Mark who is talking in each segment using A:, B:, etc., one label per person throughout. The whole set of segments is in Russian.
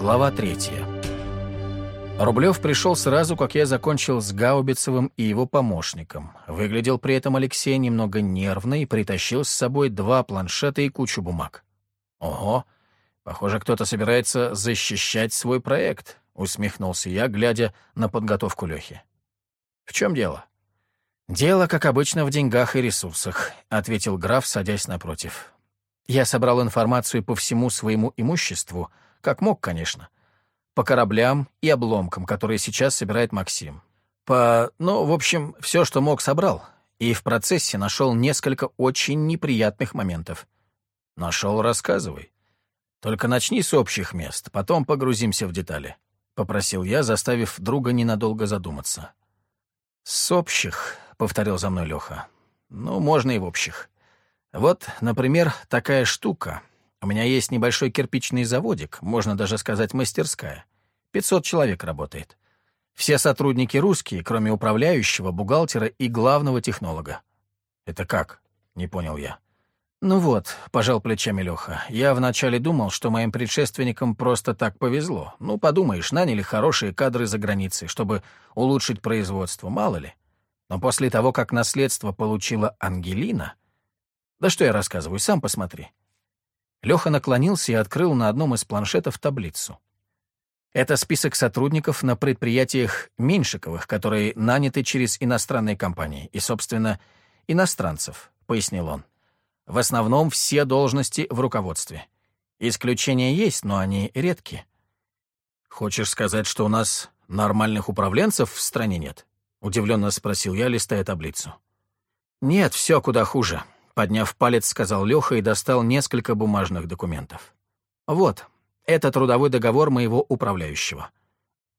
A: Глава третья. Рублев пришел сразу, как я закончил с Гаубицевым и его помощником. Выглядел при этом Алексей немного нервно и притащил с собой два планшета и кучу бумаг. «Ого, похоже, кто-то собирается защищать свой проект», — усмехнулся я, глядя на подготовку Лехи. «В чем дело?» «Дело, как обычно, в деньгах и ресурсах», — ответил граф, садясь напротив. «Я собрал информацию по всему своему имуществу, как мог, конечно» по кораблям и обломкам, которые сейчас собирает Максим. По... ну, в общем, все, что мог, собрал. И в процессе нашел несколько очень неприятных моментов. Нашел, рассказывай. Только начни с общих мест, потом погрузимся в детали. Попросил я, заставив друга ненадолго задуматься. С общих, — повторил за мной Леха. Ну, можно и в общих. Вот, например, такая штука. У меня есть небольшой кирпичный заводик, можно даже сказать мастерская. 500 человек работает. Все сотрудники русские, кроме управляющего, бухгалтера и главного технолога. «Это как?» — не понял я. «Ну вот», — пожал плечами Леха, — «я вначале думал, что моим предшественникам просто так повезло. Ну, подумаешь, наняли хорошие кадры за границей, чтобы улучшить производство, мало ли. Но после того, как наследство получила Ангелина... Да что я рассказываю, сам посмотри». Леха наклонился и открыл на одном из планшетов таблицу. Это список сотрудников на предприятиях Меньшиковых, которые наняты через иностранные компании и, собственно, иностранцев, пояснил он. В основном все должности в руководстве. Исключения есть, но они редки. Хочешь сказать, что у нас нормальных управленцев в стране нет? Удивленно спросил я, листая таблицу. Нет, все куда хуже. Подняв палец, сказал Леха и достал несколько бумажных документов. Вот, это трудовой договор моего управляющего.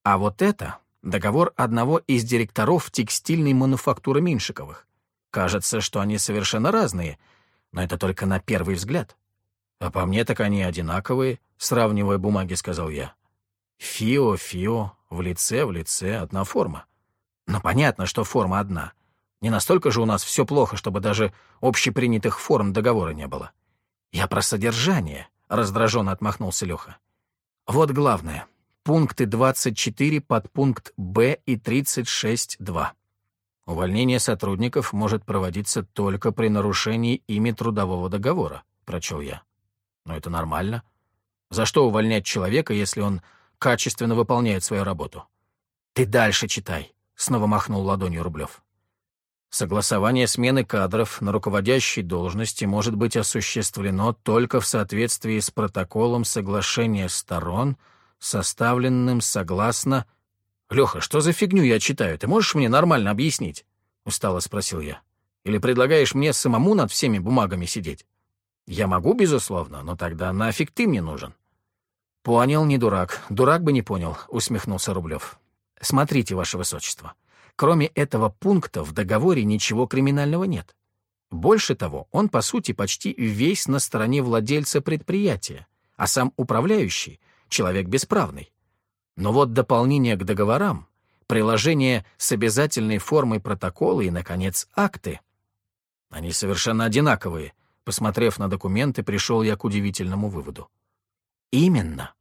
A: А вот это — договор одного из директоров текстильной мануфактуры Меньшиковых. Кажется, что они совершенно разные, но это только на первый взгляд. А по мне так они одинаковые, сравнивая бумаги, сказал я. Фио, фио, в лице, в лице, одна форма. Но понятно, что форма одна. Не настолько же у нас все плохо, чтобы даже общепринятых форм договора не было. Я про содержание раздраженно отмахнулся Леха. Вот главное. Пункты 24, подпункт Б и 36.2. Увольнение сотрудников может проводиться только при нарушении ими трудового договора, прочел я. Но это нормально. За что увольнять человека, если он качественно выполняет свою работу? Ты дальше читай, снова махнул ладонью Рублев. Согласование смены кадров на руководящей должности может быть осуществлено только в соответствии с протоколом соглашения сторон, составленным согласно... «Леха, что за фигню я читаю? Ты можешь мне нормально объяснить?» — устало спросил я. «Или предлагаешь мне самому над всеми бумагами сидеть?» «Я могу, безусловно, но тогда нафиг ты мне нужен?» «Понял, не дурак. Дурак бы не понял», — усмехнулся Рублев. «Смотрите, ваше высочество». Кроме этого пункта в договоре ничего криминального нет. Больше того, он, по сути, почти весь на стороне владельца предприятия, а сам управляющий — человек бесправный. Но вот дополнение к договорам, приложение с обязательной формой протокола и, наконец, акты. Они совершенно одинаковые. Посмотрев на документы, пришел я к удивительному выводу. Именно.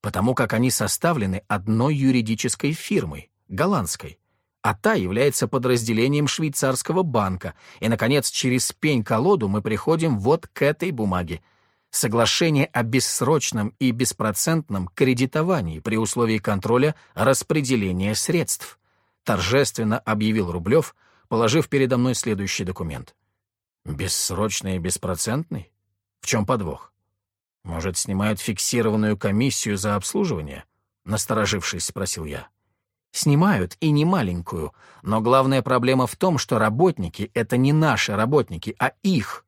A: Потому как они составлены одной юридической фирмой, голландской, а та является подразделением швейцарского банка. И, наконец, через пень-колоду мы приходим вот к этой бумаге. Соглашение о бессрочном и беспроцентном кредитовании при условии контроля распределения средств. Торжественно объявил Рублев, положив передо мной следующий документ. Бессрочный и беспроцентный? В чем подвох? Может, снимают фиксированную комиссию за обслуживание? Насторожившись, спросил я. Снимают, и не маленькую. Но главная проблема в том, что работники — это не наши работники, а их.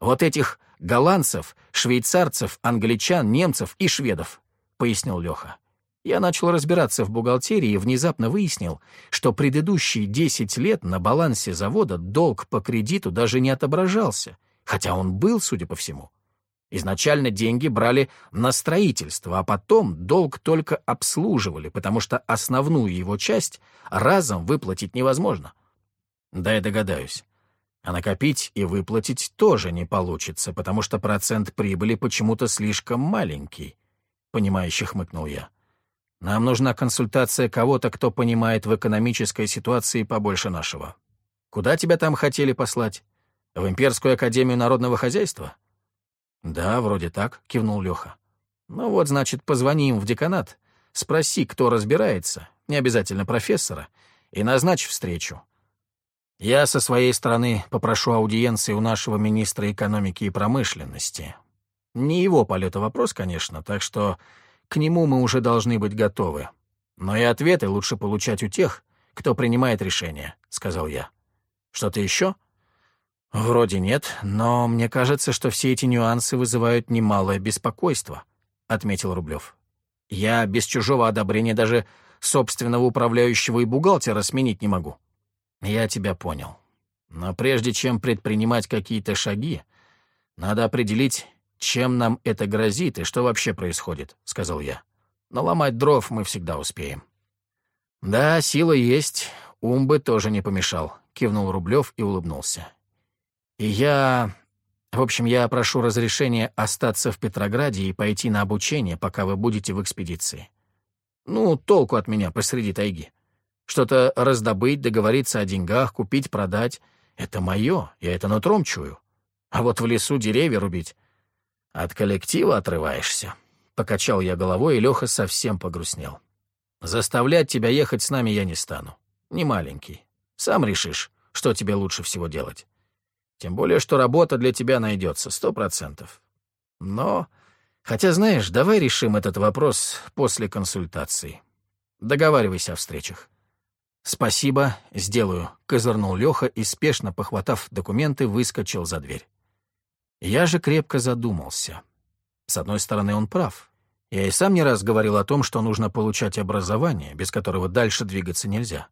A: Вот этих голландцев, швейцарцев, англичан, немцев и шведов, — пояснил Леха. Я начал разбираться в бухгалтерии и внезапно выяснил, что предыдущие 10 лет на балансе завода долг по кредиту даже не отображался, хотя он был, судя по всему. Изначально деньги брали на строительство, а потом долг только обслуживали, потому что основную его часть разом выплатить невозможно. Да, я догадаюсь. А накопить и выплатить тоже не получится, потому что процент прибыли почему-то слишком маленький. понимающе хмыкнул я. Нам нужна консультация кого-то, кто понимает в экономической ситуации побольше нашего. Куда тебя там хотели послать? В Имперскую академию народного хозяйства? Да, вроде так, кивнул Леха. Ну вот, значит, позвони им в деканат, спроси, кто разбирается, не обязательно профессора, и назначь встречу. Я со своей стороны попрошу аудиенции у нашего министра экономики и промышленности. Не его полета вопрос, конечно, так что к нему мы уже должны быть готовы. Но и ответы лучше получать у тех, кто принимает решения, — сказал я. Что-то еще? Вроде нет, но мне кажется, что все эти нюансы вызывают немалое беспокойство, — отметил Рублев. Я без чужого одобрения даже собственного управляющего и бухгалтера сменить не могу. Я тебя понял. Но прежде чем предпринимать какие-то шаги, надо определить, чем нам это грозит и что вообще происходит, — сказал я. Наломать дров мы всегда успеем. Да, сила есть, ум бы тоже не помешал, — кивнул Рублев и улыбнулся. И я... В общем, я прошу разрешения остаться в Петрограде и пойти на обучение, пока вы будете в экспедиции. Ну, толку от меня посреди тайги. Что-то раздобыть, договориться о деньгах, купить, продать — это мое, я это нутром чую. А вот в лесу деревья рубить — от коллектива отрываешься. Покачал я головой, и Леха совсем погрустнел. Заставлять тебя ехать с нами я не стану. Не маленький. Сам решишь, что тебе лучше всего делать. Тем более, что работа для тебя найдется, сто процентов. Но, хотя, знаешь, давай решим этот вопрос после консультации. Договаривайся о встречах. «Спасибо, сделаю», — козырнул Леха и, спешно похватав документы, выскочил за дверь. Я же крепко задумался. С одной стороны, он прав. Я и сам не раз говорил о том, что нужно получать образование, без которого дальше двигаться нельзя.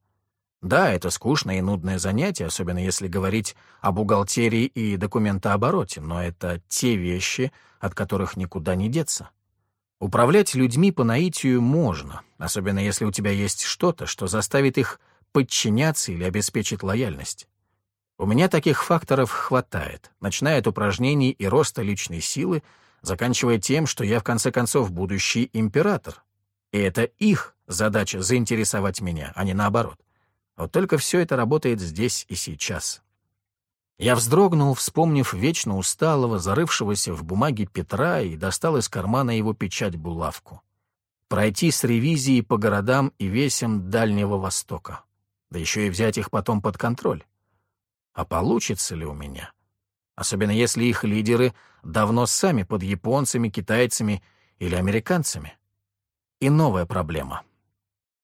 A: Да, это скучное и нудное занятие, особенно если говорить о бухгалтерии и документообороте, но это те вещи, от которых никуда не деться. Управлять людьми по наитию можно, особенно если у тебя есть что-то, что заставит их подчиняться или обеспечит лояльность. У меня таких факторов хватает, начиная от упражнений и роста личной силы, заканчивая тем, что я в конце концов будущий император. И это их задача заинтересовать меня, а не наоборот. Вот только все это работает здесь и сейчас. Я вздрогнул, вспомнив вечно усталого, зарывшегося в бумаге Петра и достал из кармана его печать-булавку. Пройти с ревизией по городам и весям Дальнего Востока. Да еще и взять их потом под контроль. А получится ли у меня? Особенно если их лидеры давно сами под японцами, китайцами или американцами. И новая проблема.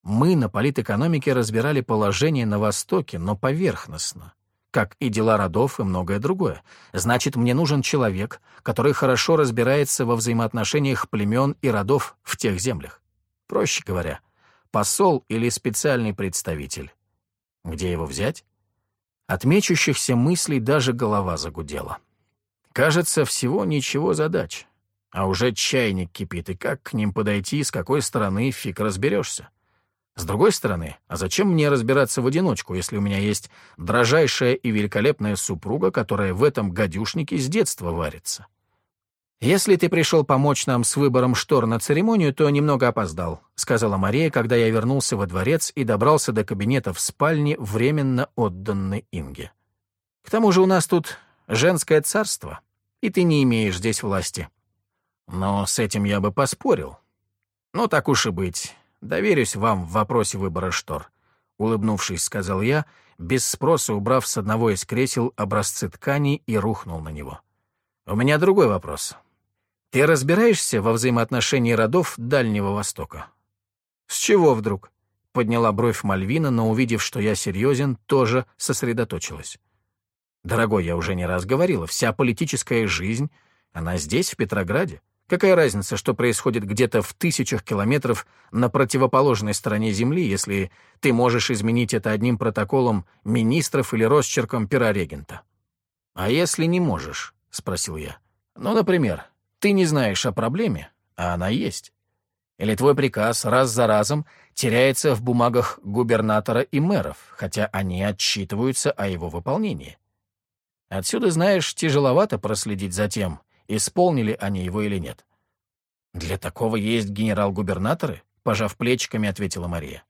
A: Мы на политэкономике разбирали положение на Востоке, но поверхностно как и дела родов и многое другое. Значит, мне нужен человек, который хорошо разбирается во взаимоотношениях племен и родов в тех землях. Проще говоря, посол или специальный представитель. Где его взять? От мыслей даже голова загудела. Кажется, всего ничего задач. А уже чайник кипит, и как к ним подойти, с какой стороны фиг разберешься. С другой стороны, а зачем мне разбираться в одиночку, если у меня есть дрожайшая и великолепная супруга, которая в этом гадюшнике с детства варится? «Если ты пришел помочь нам с выбором штор на церемонию, то немного опоздал», — сказала Мария, когда я вернулся во дворец и добрался до кабинета в спальне, временно отданной Инге. «К тому же у нас тут женское царство, и ты не имеешь здесь власти». «Но с этим я бы поспорил». «Ну, так уж и быть. Доверюсь вам в вопросе выбора штор», — улыбнувшись, сказал я, без спроса убрав с одного из кресел образцы ткани и рухнул на него. «У меня другой вопрос. Ты разбираешься во взаимоотношении родов Дальнего Востока?» «С чего вдруг?» — подняла бровь Мальвина, но, увидев, что я серьезен, тоже сосредоточилась. «Дорогой, я уже не раз говорила, вся политическая жизнь, она здесь, в Петрограде. Какая разница, что происходит где-то в тысячах километров на противоположной стороне Земли, если ты можешь изменить это одним протоколом министров или росчерком пера регента? «А если не можешь?» — спросил я. «Ну, например, ты не знаешь о проблеме, а она есть. Или твой приказ раз за разом теряется в бумагах губернатора и мэров, хотя они отчитываются о его выполнении. Отсюда, знаешь, тяжеловато проследить за тем, исполнили они его или нет. «Для такого есть генерал-губернаторы?» — пожав плечиками, ответила Мария.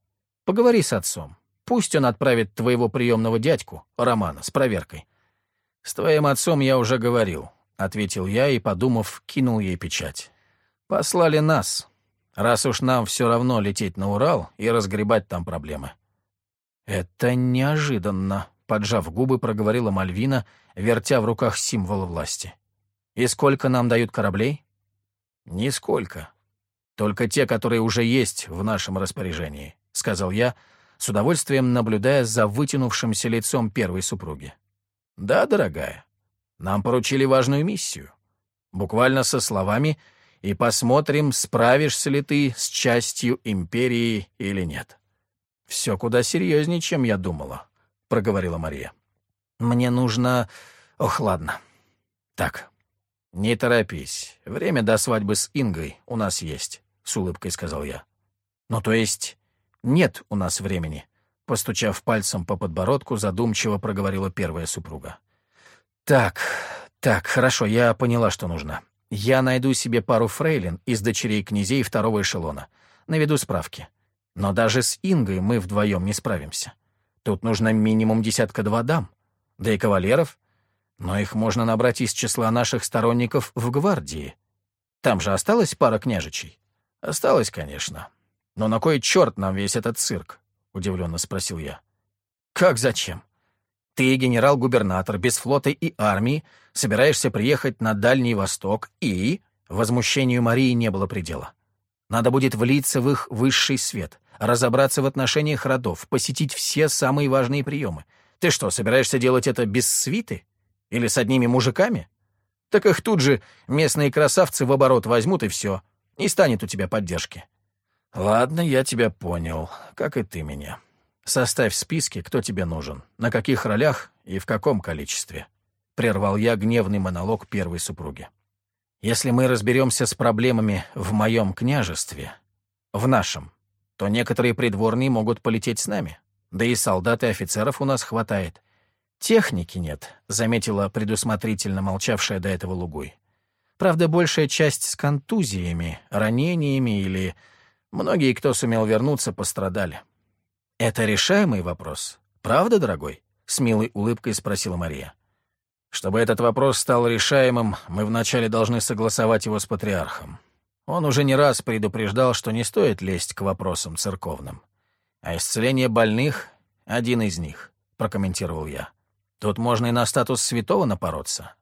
A: «Поговори с отцом. Пусть он отправит твоего приемного дядьку, Романа, с проверкой». «С твоим отцом я уже говорил», — ответил я и, подумав, кинул ей печать. «Послали нас, раз уж нам все равно лететь на Урал и разгребать там проблемы». «Это неожиданно», — поджав губы, проговорила Мальвина, вертя в руках символ власти. «И сколько нам дают кораблей?» «Нисколько. Только те, которые уже есть в нашем распоряжении», — сказал я, с удовольствием наблюдая за вытянувшимся лицом первой супруги. «Да, дорогая, нам поручили важную миссию. Буквально со словами «и посмотрим, справишься ли ты с частью империи или нет». «Все куда серьезнее, чем я думала», — проговорила Мария. «Мне нужно... Ох, ладно. Так, «Не торопись. Время до свадьбы с Ингой у нас есть», — с улыбкой сказал я. «Ну, то есть нет у нас времени», — постучав пальцем по подбородку, задумчиво проговорила первая супруга. «Так, так, хорошо, я поняла, что нужно. Я найду себе пару фрейлин из дочерей князей второго эшелона. Наведу справки. Но даже с Ингой мы вдвоем не справимся. Тут нужно минимум десятка-два дам. Да и кавалеров. Но их можно набрать из числа наших сторонников в гвардии. Там же осталась пара княжичей? Осталось, конечно. Но на кой черт нам весь этот цирк? Удивленно спросил я. Как зачем? Ты, генерал-губернатор, без флота и армии, собираешься приехать на Дальний Восток и... Возмущению Марии не было предела. Надо будет влиться в их высший свет, разобраться в отношениях родов, посетить все самые важные приемы. Ты что, собираешься делать это без свиты? Или с одними мужиками? Так их тут же местные красавцы в оборот возьмут, и все. Не станет у тебя поддержки. Ладно, я тебя понял, как и ты меня. Составь списки, кто тебе нужен, на каких ролях и в каком количестве. Прервал я гневный монолог первой супруги. Если мы разберемся с проблемами в моем княжестве, в нашем, то некоторые придворные могут полететь с нами. Да и солдат и офицеров у нас хватает. «Техники нет», — заметила предусмотрительно молчавшая до этого Лугуй. «Правда, большая часть с контузиями, ранениями или... Многие, кто сумел вернуться, пострадали». «Это решаемый вопрос, правда, дорогой?» — с милой улыбкой спросила Мария. «Чтобы этот вопрос стал решаемым, мы вначале должны согласовать его с патриархом. Он уже не раз предупреждал, что не стоит лезть к вопросам церковным. А исцеление больных — один из них», — прокомментировал я. Тут можно и на статус святого напороться.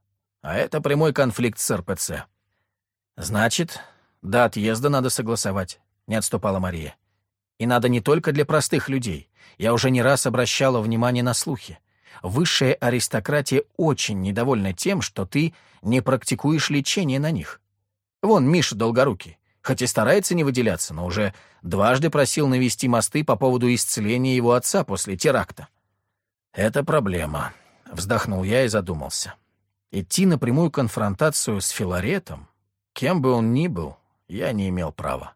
A: А это прямой конфликт с РПЦ. Значит, до отъезда надо согласовать, — не отступала Мария. И надо не только для простых людей. Я уже не раз обращала внимание на слухи. Высшая аристократия очень недовольна тем, что ты не практикуешь лечение на них. Вон Миша Долгорукий, хоть и старается не выделяться, но уже дважды просил навести мосты по поводу исцеления его отца после теракта. Это проблема, Вздохнул я и задумался. Идти на прямую конфронтацию с Филаретом, кем бы он ни был, я не имел права.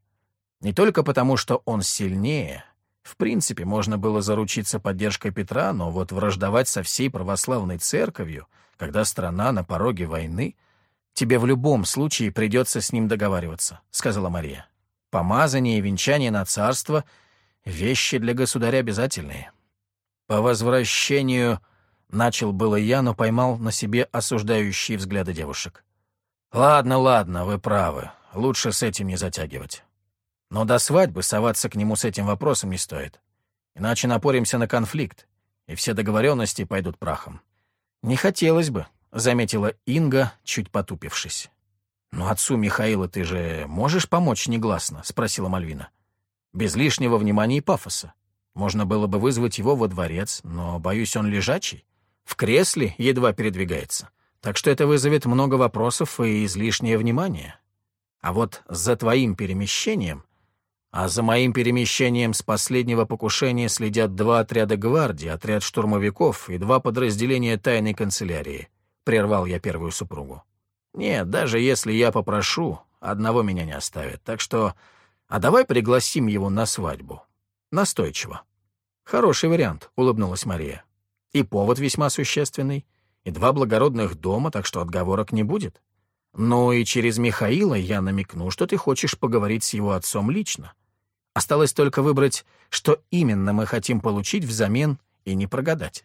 A: Не только потому, что он сильнее. В принципе, можно было заручиться поддержкой Петра, но вот враждовать со всей православной церковью, когда страна на пороге войны, тебе в любом случае придется с ним договариваться, — сказала Мария. Помазание и венчание на царство — вещи для государя обязательные. По возвращению Начал было я, но поймал на себе осуждающие взгляды девушек. «Ладно, ладно, вы правы. Лучше с этим не затягивать. Но до свадьбы соваться к нему с этим вопросом не стоит. Иначе напоримся на конфликт, и все договоренности пойдут прахом. Не хотелось бы», — заметила Инга, чуть потупившись. «Но отцу Михаила ты же можешь помочь негласно?» — спросила Мальвина. «Без лишнего внимания и пафоса. Можно было бы вызвать его во дворец, но, боюсь, он лежачий в кресле едва передвигается. Так что это вызовет много вопросов и излишнее внимание. А вот за твоим перемещением... А за моим перемещением с последнего покушения следят два отряда гвардии, отряд штурмовиков и два подразделения тайной канцелярии. Прервал я первую супругу. Нет, даже если я попрошу, одного меня не оставят. Так что... А давай пригласим его на свадьбу. Настойчиво. Хороший вариант, улыбнулась Мария. И повод весьма существенный, и два благородных дома, так что отговорок не будет. Ну и через Михаила я намекну, что ты хочешь поговорить с его отцом лично. Осталось только выбрать, что именно мы хотим получить взамен и не прогадать.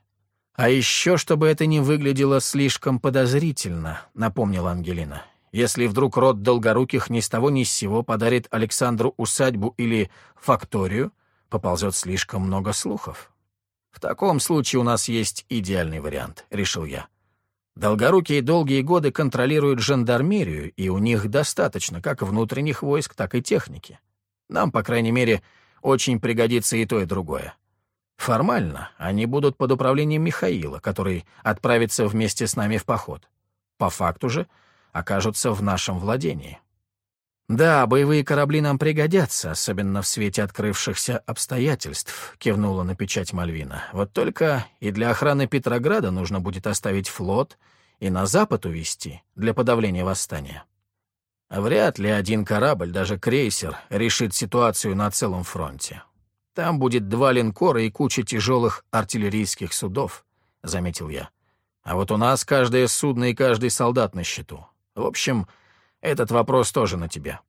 A: А еще, чтобы это не выглядело слишком подозрительно, напомнила Ангелина. Если вдруг род Долгоруких ни с того ни с сего подарит Александру усадьбу или факторию, поползет слишком много слухов. В таком случае у нас есть идеальный вариант, решил я. Долгорукие долгие годы контролируют жандармерию, и у них достаточно как внутренних войск, так и техники. Нам, по крайней мере, очень пригодится и то, и другое. Формально они будут под управлением Михаила, который отправится вместе с нами в поход. По факту же окажутся в нашем владении. «Да, боевые корабли нам пригодятся, особенно в свете открывшихся обстоятельств», — кивнула на печать Мальвина. «Вот только и для охраны Петрограда нужно будет оставить флот и на запад увести для подавления восстания. Вряд ли один корабль, даже крейсер, решит ситуацию на целом фронте. Там будет два линкора и куча тяжелых артиллерийских судов», — заметил я. «А вот у нас каждое судно и каждый солдат на счету. В общем, — этот вопрос тоже на тебя.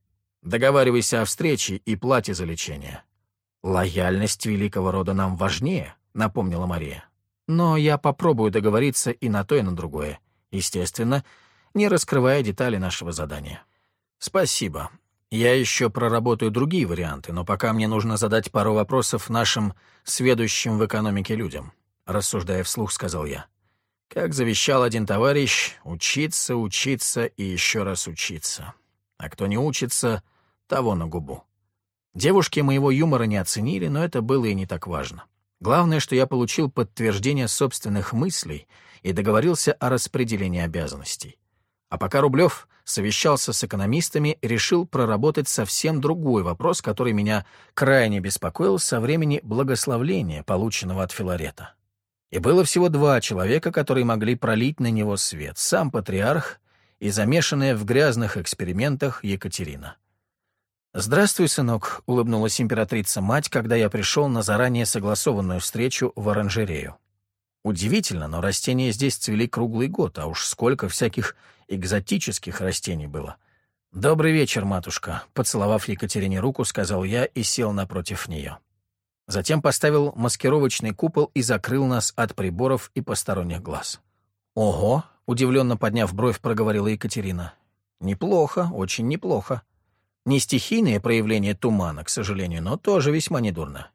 A: Договаривайся о встрече и плате за лечение». «Лояльность великого рода нам важнее», — напомнила Мария. «Но я попробую договориться и на то, и на другое. Естественно, не раскрывая детали нашего задания». «Спасибо. Я еще проработаю другие варианты, но пока мне нужно задать пару вопросов нашим сведущим в экономике людям», — рассуждая вслух, сказал я. Как завещал один товарищ, учиться, учиться и еще раз учиться. А кто не учится, того на губу. Девушки моего юмора не оценили, но это было и не так важно. Главное, что я получил подтверждение собственных мыслей и договорился о распределении обязанностей. А пока Рублев совещался с экономистами, решил проработать совсем другой вопрос, который меня крайне беспокоил со времени благословления, полученного от Филарета. И было всего два человека, которые могли пролить на него свет — сам патриарх и замешанная в грязных экспериментах Екатерина. «Здравствуй, сынок», — улыбнулась императрица-мать, когда я пришел на заранее согласованную встречу в оранжерею. Удивительно, но растения здесь цвели круглый год, а уж сколько всяких экзотических растений было. «Добрый вечер, матушка», — поцеловав Екатерине руку, сказал я и сел напротив нее. Затем поставил маскировочный купол и закрыл нас от приборов и посторонних глаз. «Ого!» — удивленно подняв бровь, проговорила Екатерина. «Неплохо, очень неплохо. Не стихийное проявление тумана, к сожалению, но тоже весьма недурно.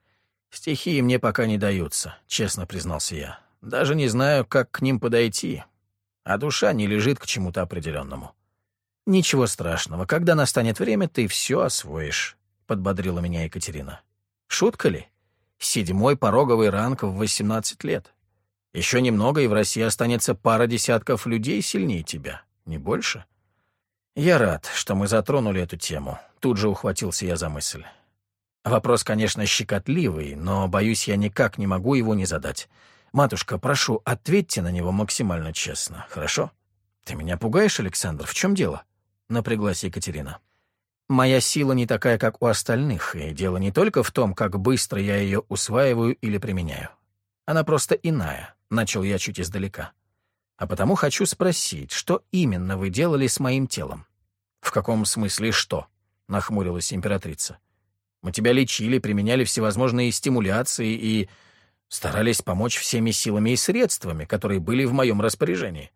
A: Стихии мне пока не даются», — честно признался я. «Даже не знаю, как к ним подойти. А душа не лежит к чему-то определенному». «Ничего страшного. Когда настанет время, ты все освоишь», — подбодрила меня Екатерина. «Шутка ли?» Седьмой пороговый ранг в 18 лет. Еще немного, и в России останется пара десятков людей сильнее тебя, не больше. Я рад, что мы затронули эту тему. Тут же ухватился я за мысль. Вопрос, конечно, щекотливый, но, боюсь, я никак не могу его не задать. Матушка, прошу, ответьте на него максимально честно, хорошо? Ты меня пугаешь, Александр? В чем дело? Напряглась Екатерина. Моя сила не такая, как у остальных, и дело не только в том, как быстро я ее усваиваю или применяю. Она просто иная, — начал я чуть издалека. А потому хочу спросить, что именно вы делали с моим телом? В каком смысле что? — нахмурилась императрица. Мы тебя лечили, применяли всевозможные стимуляции и старались помочь всеми силами и средствами, которые были в моем распоряжении.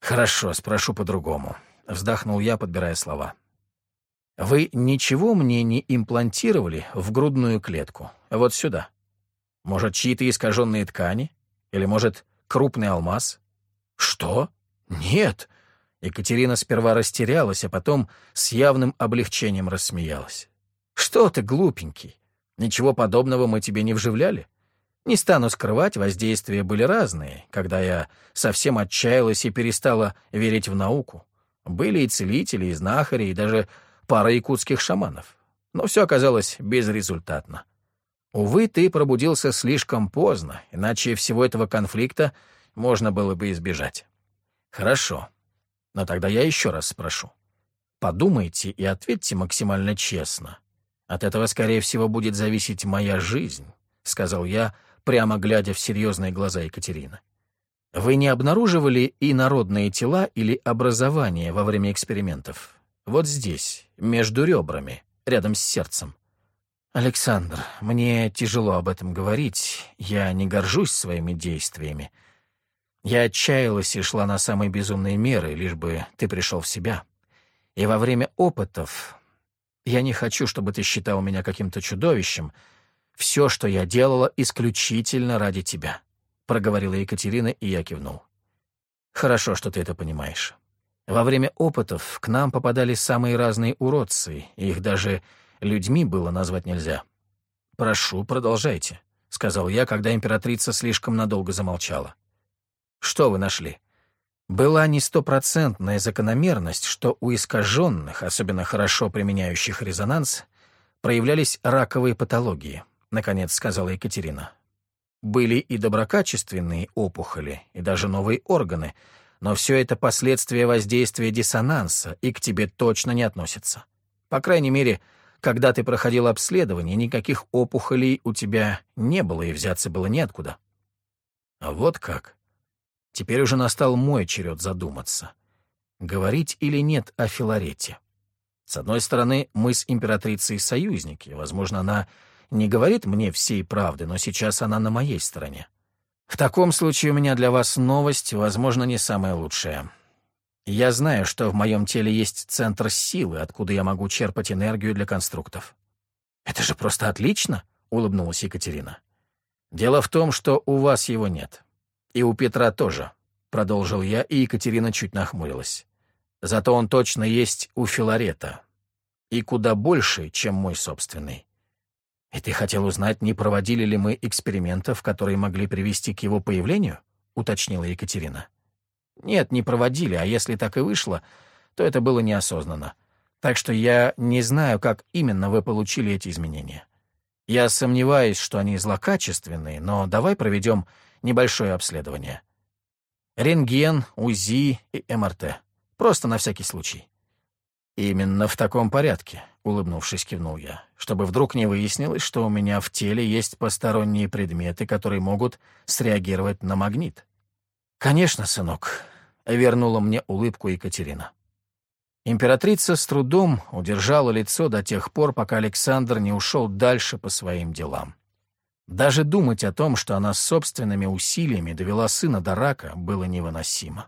A: Хорошо, спрошу по-другому. Вздохнул я, подбирая слова. Вы ничего мне не имплантировали в грудную клетку? Вот сюда. Может, чьи-то искаженные ткани? Или, может, крупный алмаз? Что? Нет. Екатерина сперва растерялась, а потом с явным облегчением рассмеялась. Что ты, глупенький? Ничего подобного мы тебе не вживляли? Не стану скрывать, воздействия были разные, когда я совсем отчаялась и перестала верить в науку. Были и целители, и знахари, и даже пара якутских шаманов. Но все оказалось безрезультатно. Увы, ты пробудился слишком поздно, иначе всего этого конфликта можно было бы избежать. Хорошо. Но тогда я еще раз спрошу. Подумайте и ответьте максимально честно. От этого, скорее всего, будет зависеть моя жизнь, — сказал я, прямо глядя в серьезные глаза Екатерины. Вы не обнаруживали инородные тела или образования во время экспериментов? Вот здесь, между ребрами, рядом с сердцем. Александр, мне тяжело об этом говорить. Я не горжусь своими действиями. Я отчаялась и шла на самые безумные меры, лишь бы ты пришел в себя. И во время опытов... Я не хочу, чтобы ты считал меня каким-то чудовищем. Все, что я делала, исключительно ради тебя проговорила Екатерина, и я кивнул. «Хорошо, что ты это понимаешь. Во время опытов к нам попадали самые разные уродцы, их даже людьми было назвать нельзя. Прошу, продолжайте», — сказал я, когда императрица слишком надолго замолчала. «Что вы нашли?» Была не стопроцентная закономерность, что у искаженных, особенно хорошо применяющих резонанс, проявлялись раковые патологии, — наконец сказала Екатерина. Были и доброкачественные опухоли, и даже новые органы, но все это последствия воздействия диссонанса и к тебе точно не относятся. По крайней мере, когда ты проходил обследование, никаких опухолей у тебя не было и взяться было неоткуда. А вот как. Теперь уже настал мой черед задуматься. Говорить или нет о Филарете? С одной стороны, мы с императрицей союзники, возможно, она не говорит мне всей правды, но сейчас она на моей стороне. В таком случае у меня для вас новость, возможно, не самая лучшая. Я знаю, что в моем теле есть центр силы, откуда я могу черпать энергию для конструктов. «Это же просто отлично!» — улыбнулась Екатерина. «Дело в том, что у вас его нет. И у Петра тоже», — продолжил я, и Екатерина чуть нахмурилась. «Зато он точно есть у Филарета. И куда больше, чем мой собственный. «И ты хотел узнать, не проводили ли мы экспериментов, которые могли привести к его появлению?» — уточнила Екатерина. «Нет, не проводили, а если так и вышло, то это было неосознанно. Так что я не знаю, как именно вы получили эти изменения. Я сомневаюсь, что они злокачественные, но давай проведем небольшое обследование. Рентген, УЗИ и МРТ. Просто на всякий случай. «Именно в таком порядке», — улыбнувшись, кивнул я, «чтобы вдруг не выяснилось, что у меня в теле есть посторонние предметы, которые могут среагировать на магнит». «Конечно, сынок», — вернула мне улыбку Екатерина. Императрица с трудом удержала лицо до тех пор, пока Александр не ушел дальше по своим делам. Даже думать о том, что она собственными усилиями довела сына до рака, было невыносимо.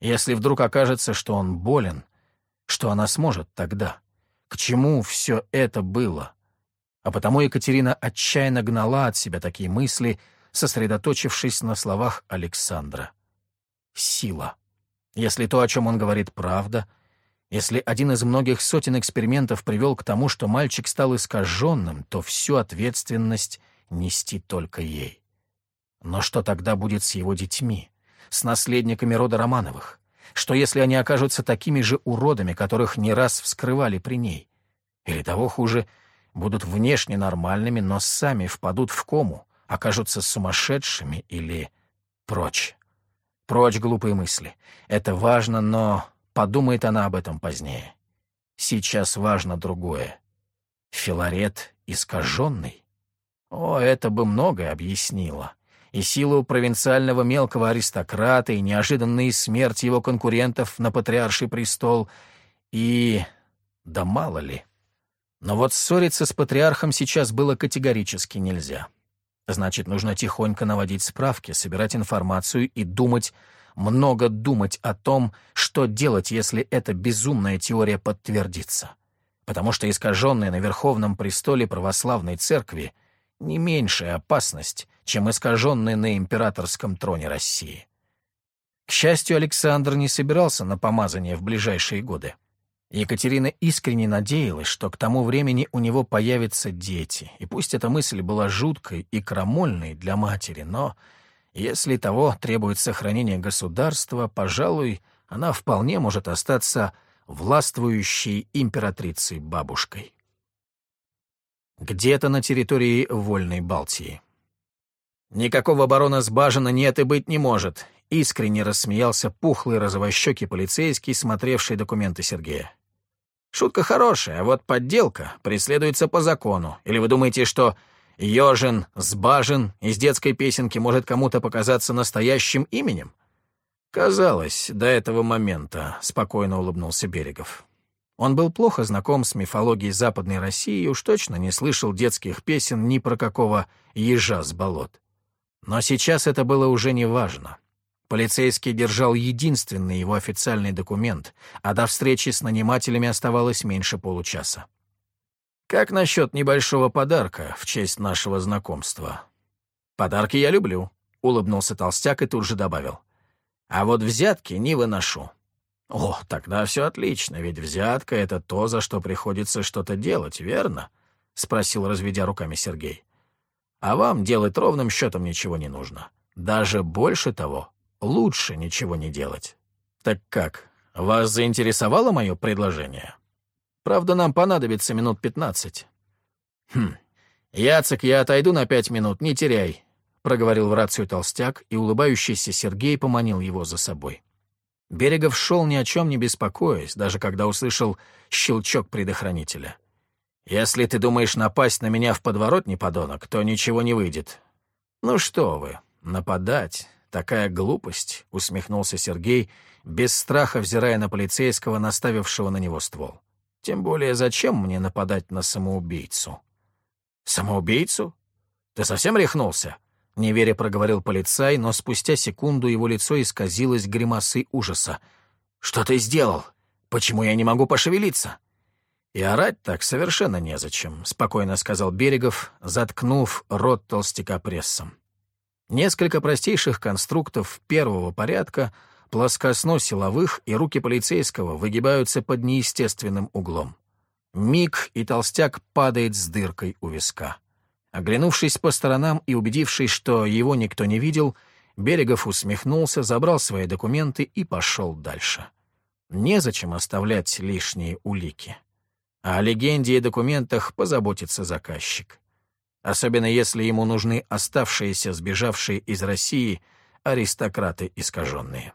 A: Если вдруг окажется, что он болен, что она сможет тогда? К чему все это было? А потому Екатерина отчаянно гнала от себя такие мысли, сосредоточившись на словах Александра. Сила. Если то, о чем он говорит, правда, если один из многих сотен экспериментов привел к тому, что мальчик стал искаженным, то всю ответственность нести только ей. Но что тогда будет с его детьми, с наследниками рода Романовых? Что если они окажутся такими же уродами, которых не раз вскрывали при ней? Или того хуже, будут внешне нормальными, но сами впадут в кому, окажутся сумасшедшими или прочь? Прочь глупые мысли. Это важно, но подумает она об этом позднее. Сейчас важно другое. Филарет искаженный? О, это бы многое объяснило и силу провинциального мелкого аристократа, и неожиданные смерти его конкурентов на патриарший престол, и... да мало ли. Но вот ссориться с патриархом сейчас было категорически нельзя. Значит, нужно тихонько наводить справки, собирать информацию и думать, много думать о том, что делать, если эта безумная теория подтвердится. Потому что искаженная на Верховном престоле православной церкви не меньшая опасность, чем искаженный на императорском троне России. К счастью, Александр не собирался на помазание в ближайшие годы. Екатерина искренне надеялась, что к тому времени у него появятся дети, и пусть эта мысль была жуткой и крамольной для матери, но если того требует сохранение государства, пожалуй, она вполне может остаться властвующей императрицей-бабушкой. Где-то на территории Вольной Балтии. «Никакого барона Сбажина нет и быть не может», — искренне рассмеялся пухлый розовощекий полицейский, смотревший документы Сергея. «Шутка хорошая, а вот подделка преследуется по закону. Или вы думаете, что Ёжин, Сбажин из детской песенки может кому-то показаться настоящим именем? «Казалось, до этого момента», — спокойно улыбнулся Берегов. Он был плохо знаком с мифологией Западной России и уж точно не слышал детских песен ни про какого ежа с болот. Но сейчас это было уже не важно. Полицейский держал единственный его официальный документ, а до встречи с нанимателями оставалось меньше получаса. «Как насчет небольшого подарка в честь нашего знакомства?» «Подарки я люблю», — улыбнулся толстяк и тут же добавил. «А вот взятки не выношу». «О, тогда все отлично, ведь взятка — это то, за что приходится что-то делать, верно?» — спросил, разведя руками Сергей. «А вам делать ровным счетом ничего не нужно. Даже больше того, лучше ничего не делать. Так как, вас заинтересовало мое предложение? Правда, нам понадобится минут пятнадцать». «Хм, Яцек, я отойду на пять минут, не теряй», — проговорил в рацию толстяк, и улыбающийся Сергей поманил его за собой. Берегов шел ни о чем не беспокоясь, даже когда услышал щелчок предохранителя. «Если ты думаешь напасть на меня в подворотне, подонок, то ничего не выйдет». «Ну что вы, нападать, такая глупость», — усмехнулся Сергей, без страха взирая на полицейского, наставившего на него ствол. «Тем более, зачем мне нападать на самоубийцу?» «Самоубийцу? Ты совсем рехнулся?» — неверя проговорил полицай, но спустя секунду его лицо исказилось гримасой ужаса. «Что ты сделал? Почему я не могу пошевелиться?» «И орать так совершенно незачем», — спокойно сказал Берегов, заткнув рот толстяка прессом. Несколько простейших конструктов первого порядка, плоскосно силовых и руки полицейского выгибаются под неестественным углом. Миг, и толстяк падает с дыркой у виска. Оглянувшись по сторонам и убедившись, что его никто не видел, Берегов усмехнулся, забрал свои документы и пошел дальше. Незачем оставлять лишние улики. А о легенде и документах позаботится заказчик. Особенно если ему нужны оставшиеся, сбежавшие из России, аристократы искаженные.